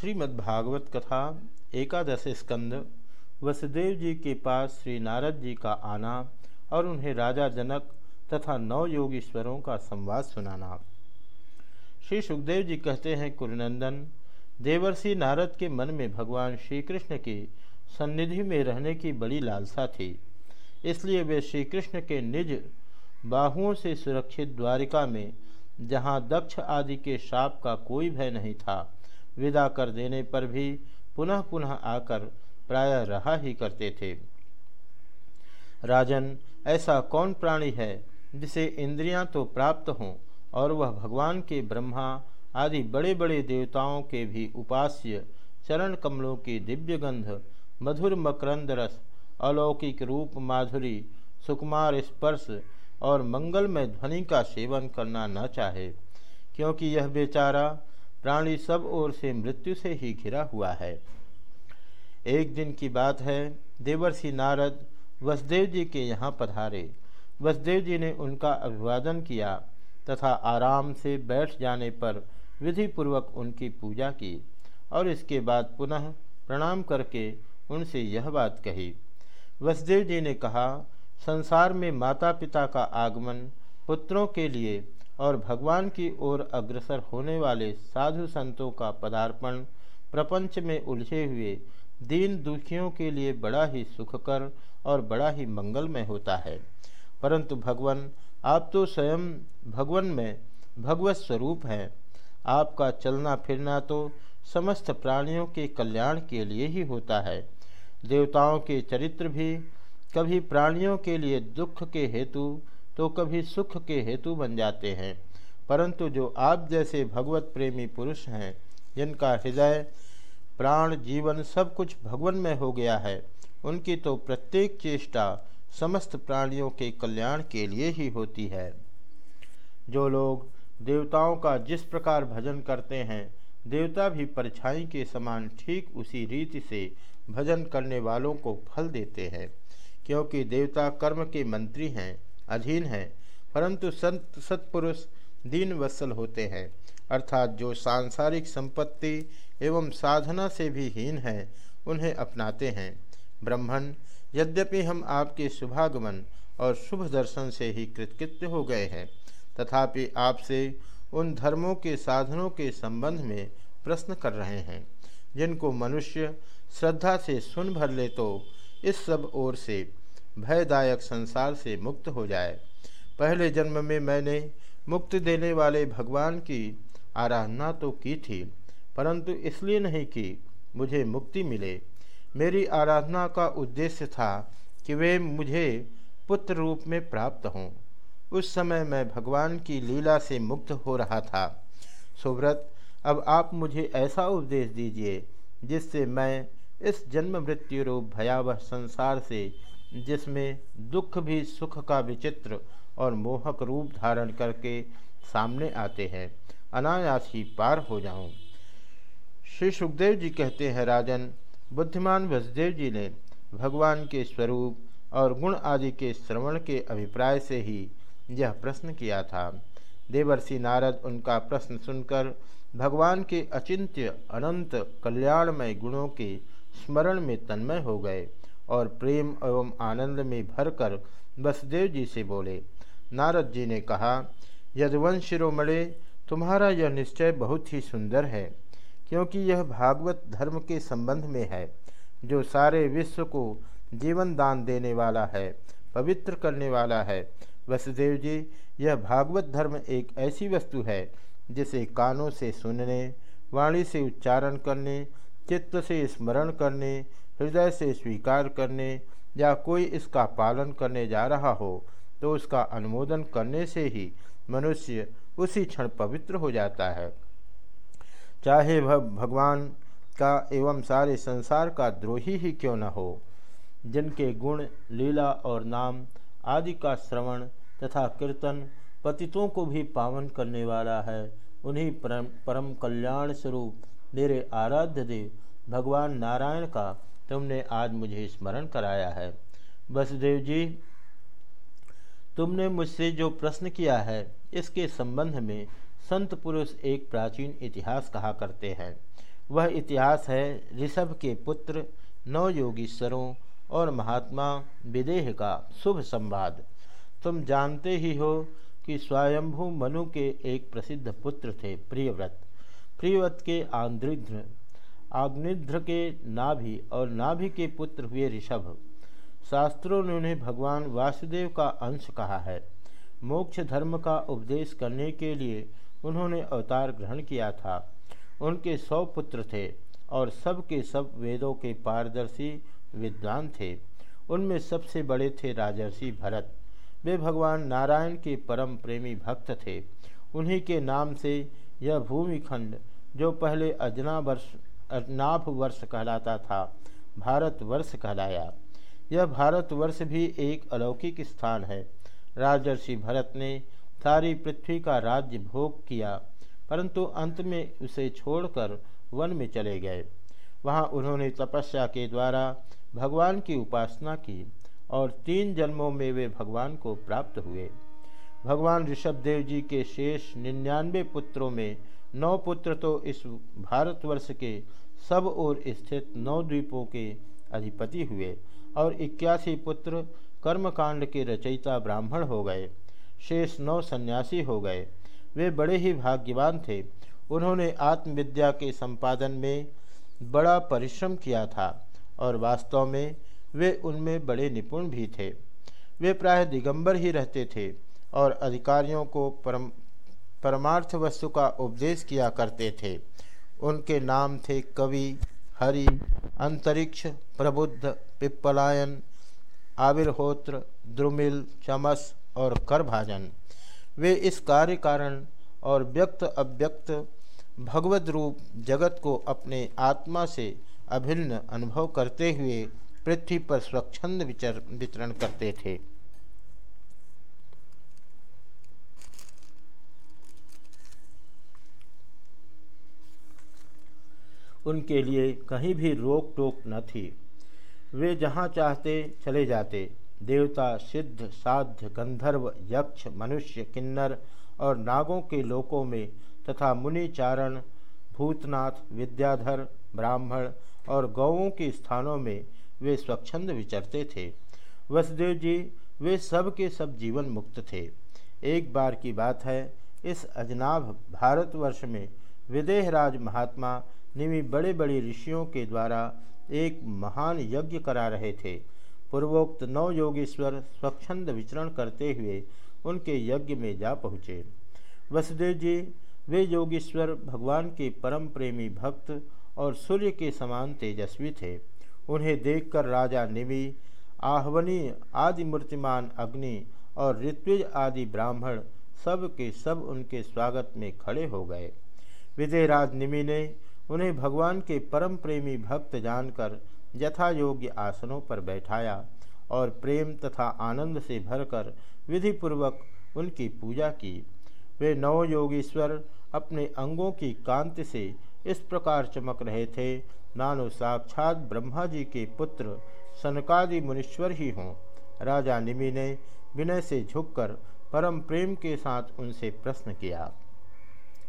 श्रीमद्भागवत कथा, एकादश स्कंद, वसुदेव जी के पास श्री नारद जी का आना और उन्हें राजा जनक तथा नौ योगीश्वरों का संवाद सुनाना। श्री सुखदेव जी कहते हैं कुरुनंदन देवर्षि नारद के मन में भगवान श्री कृष्ण की सन्निधि में रहने की बड़ी लालसा थी। इसलिए वे श्री कृष्ण के निज बाहुओं से सुरक्षित द्वारिका में, जहाँ दक्ष आदि के शाप का कोई भय नहीं था विदा कर देने पर भी पुनः पुनः आकर प्रायः रहा ही करते थे। राजन, ऐसा कौन प्राणी है जिसे इंद्रियाँ तो प्राप्त हों और वह भगवान के ब्रह्मा आदि बड़े बड़े देवताओं के भी उपास्य, चरण कमलों की दिव्य गंध, मधुर मकरंद रस, अलौकिक रूप माधुरी, सुकुमार स्पर्श और मंगलमय ध्वनि का सेवन करना न चाहे, क्योंकि यह बेचारा प्राणी सब ओर से मृत्यु से ही घिरा हुआ है। एक दिन की बात है, देवर्षि नारद वसुदेव जी के यहाँ पधारे। वसुदेव जी ने उनका अभिवादन किया तथा आराम से बैठ जाने पर विधि पूर्वक उनकी पूजा की और इसके बाद पुनः प्रणाम करके उनसे यह बात कही। वसुदेव जी ने कहा, संसार में माता पिता का आगमन पुत्रों के लिए और भगवान की ओर अग्रसर होने वाले साधु संतों का पदार्पण प्रपंच में उलझे हुए दीन दुखियों के लिए बड़ा ही सुखकर और बड़ा ही मंगलमय होता है। परंतु भगवान, आप तो स्वयं भगवान में भगवत स्वरूप हैं। आपका चलना फिरना तो समस्त प्राणियों के कल्याण के लिए ही होता है। देवताओं के चरित्र भी कभी प्राणियों के लिए दुख के हेतु तो कभी सुख के हेतु बन जाते हैं। परंतु जो आप जैसे भगवत प्रेमी पुरुष हैं, जिनका हृदय, प्राण, जीवन सब कुछ भगवान में हो गया है, उनकी तो प्रत्येक चेष्टा समस्त प्राणियों के कल्याण के लिए ही होती है। जो लोग देवताओं का जिस प्रकार भजन करते हैं, देवता भी परछाई के समान ठीक उसी रीति से भजन करने वालों को फल देते हैं, क्योंकि देवता कर्म के मंत्री हैं अधीन है, परंतु संत, सत्पुरुष दीन वत्सल होते हैं। अर्थात जो सांसारिक संपत्ति एवं साधना से भी हीन है, उन्हें अपनाते हैं। ब्रह्मण, यद्यपि हम आपके शुभागमन और शुभ दर्शन से ही कृतकृत्य हो गए हैं, तथापि आपसे उन धर्मों के साधनों के संबंध में प्रश्न कर रहे हैं। जिनको मनुष्य श्रद्धा से सुन भर ले तो इस सब ओर से भयदायक संसार से मुक्त हो जाए। पहले जन्म में मैंने मुक्त देने वाले भगवान की आराधना तो की थी, परंतु इसलिए नहीं कि मुझे मुक्ति मिले। मेरी आराधना का उद्देश्य था कि वे मुझे पुत्र रूप में प्राप्त हों। उस समय मैं भगवान की लीला से मुक्त हो रहा था। सुव्रत, अब आप मुझे ऐसा उपदेश दीजिए जिससे मैं इस जन्म मृत्यु रूप भयावह संसार से जिसमें दुख भी, सुख का विचित्र और मोहक रूप धारण करके सामने आते हैं। अनायास ही पार हो जाऊँ। श्री सुखदेव जी कहते हैं, राजन, बुद्धिमान वसुदेव जी ने भगवान के स्वरूप और गुण आदि के श्रवण के अभिप्राय से ही यह प्रश्न किया था। देवर्षि नारद उनका प्रश्न सुनकर भगवान के अचिंत्य अनंत कल्याणमय गुणों के स्मरण में तन्मय हो गए। और प्रेम एवं आनंद में भरकर वसुदेव जी से बोले, नारद जी ने कहा, यदवंश शिरोमणे, तुम्हारा यह निश्चय बहुत ही सुंदर है, क्योंकि यह भागवत धर्म के संबंध में है, जो सारे विश्व को जीवन दान देने वाला है, पवित्र करने वाला है। वसुदेव जी, यह भागवत धर्म एक ऐसी वस्तु है, जिसे कानों से सुनने, वाणी से उच्चारण करने, चित्त से स्मरण करने हृदय से स्वीकार करने या कोई इसका पालन करने जा रहा हो तो उसका अनुमोदन करने से ही मनुष्य उसी क्षण पवित्र हो जाता है। चाहे वह भगवान का एवं सारे संसार का द्रोही ही क्यों न हो, जिनके गुण, लीला और नाम आदि का श्रवण तथा कीर्तन पतितों को भी पावन करने वाला है, उन्हीं परम परम कल्याण स्वरूप मेरे आराध्य देव भगवान नारायण का तुमने आज मुझे स्मरण कराया है। वसुदेव जी, तुमने मुझसे जो प्रश्न किया है, इसके संबंध में संत पुरुष एक प्राचीन इतिहास कहा करते हैं। वह इतिहास है ऋषभ के पुत्र नौ योगीश्वरों और महात्मा विदेह का शुभ संवाद। तुम जानते ही हो कि स्वयंभू मनु के एक प्रसिद्ध पुत्र थे प्रियव्रत। प्रियव्रत के आंद्रिध्र आग्निध्र के नाभि और नाभि के पुत्र हुए ऋषभ। शास्त्रों ने उन्हें भगवान वासुदेव का अंश कहा है। मोक्ष धर्म का उपदेश करने के लिए उन्होंने अवतार ग्रहण किया था। उनके सौ पुत्र थे और सब के सब वेदों के पारदर्शी विद्वान थे। उनमें सबसे बड़े थे राजर्षि भरत। वे भगवान नारायण के परम प्रेमी भक्त थे। उन्हीं के नाम से यह भूमिखंड, जो पहले अजना वर्ष अजनाभ वर्ष कहलाता था भारत वर्ष कहलाया। यह भारतवर्ष भी एक अलौकिक स्थान है। राजर्षि भरत ने सारी पृथ्वी का राज्य भोग किया, परंतु अंत में उसे छोड़कर वन में चले गए। वहाँ उन्होंने तपस्या के द्वारा भगवान की उपासना की और तीन जन्मों में वे भगवान को प्राप्त हुए। भगवान ऋषभदेव जी के शेष निन्यानवे पुत्रों में नौ पुत्र तो इस भारतवर्ष के सब ओर स्थित नौ द्वीपों के अधिपति हुए और इक्यासी पुत्र कर्मकांड के रचयिता ब्राह्मण हो गए। शेष नौ सन्यासी हो गए। वे बड़े ही भाग्यवान थे। उन्होंने आत्मविद्या के संपादन में बड़ा परिश्रम किया था और वास्तव में वे उनमें बड़े निपुण भी थे। वे प्राय दिगंबर ही रहते थे और अधिकारियों को परम परमार्थ वस्तु का उपदेश किया करते थे। उनके नाम थे कवि, हरि, अंतरिक्ष, प्रबुद्ध, पिप्पलायन, आविर्होत्र, द्रुमिल, चमस और करभाजन। वे इस कार्य कारण और व्यक्त अव्यक्त भगवत रूप जगत को अपने आत्मा से अभिन्न अनुभव करते हुए पृथ्वी पर स्वच्छंद विचर वितरण करते थे। उनके लिए कहीं भी रोक टोक न थी। वे जहाँ चाहते चले जाते। देवता, सिद्ध, साध्य, गंधर्व, यक्ष, मनुष्य, किन्नर और नागों के लोकों में तथा मुनि चारण भूतनाथ, विद्याधर, ब्राह्मण और गौों के स्थानों में वे स्वच्छंद विचरते थे। वसुदेव जी, वे सब के सब जीवन मुक्त थे। एक बार की बात है, इस अजनाभ भारतवर्ष में विदेहराज महात्मा निमि बड़े बड़े ऋषियों के द्वारा एक महान यज्ञ करा रहे थे। पूर्वोक्त नौ योगेश्वर स्वच्छंद विचरण करते हुए उनके यज्ञ में जा पहुँचे। वसुदेव जी, वे योगेश्वर भगवान के परम प्रेमी भक्त और सूर्य के समान तेजस्वी थे। उन्हें देखकर राजा निमि, आहवनी आदि मूर्तिमान अग्नि और ऋत्विज आदि ब्राह्मण सब के सब उनके स्वागत में खड़े हो गए। विजयराज निमि ने उन्हें भगवान के परम प्रेमी भक्त जानकर यथा योग्य आसनों पर बैठाया और प्रेम तथा आनंद से भरकर विधिपूर्वक उनकी पूजा की। वे नव योगीश्वर अपने अंगों की कांति से इस प्रकार चमक रहे थे, नानो साक्षात ब्रह्मा जी के पुत्र सनकादि मुनीश्वर ही हों। राजा निमि ने विनय से झुककर परम प्रेम के साथ उनसे प्रश्न किया।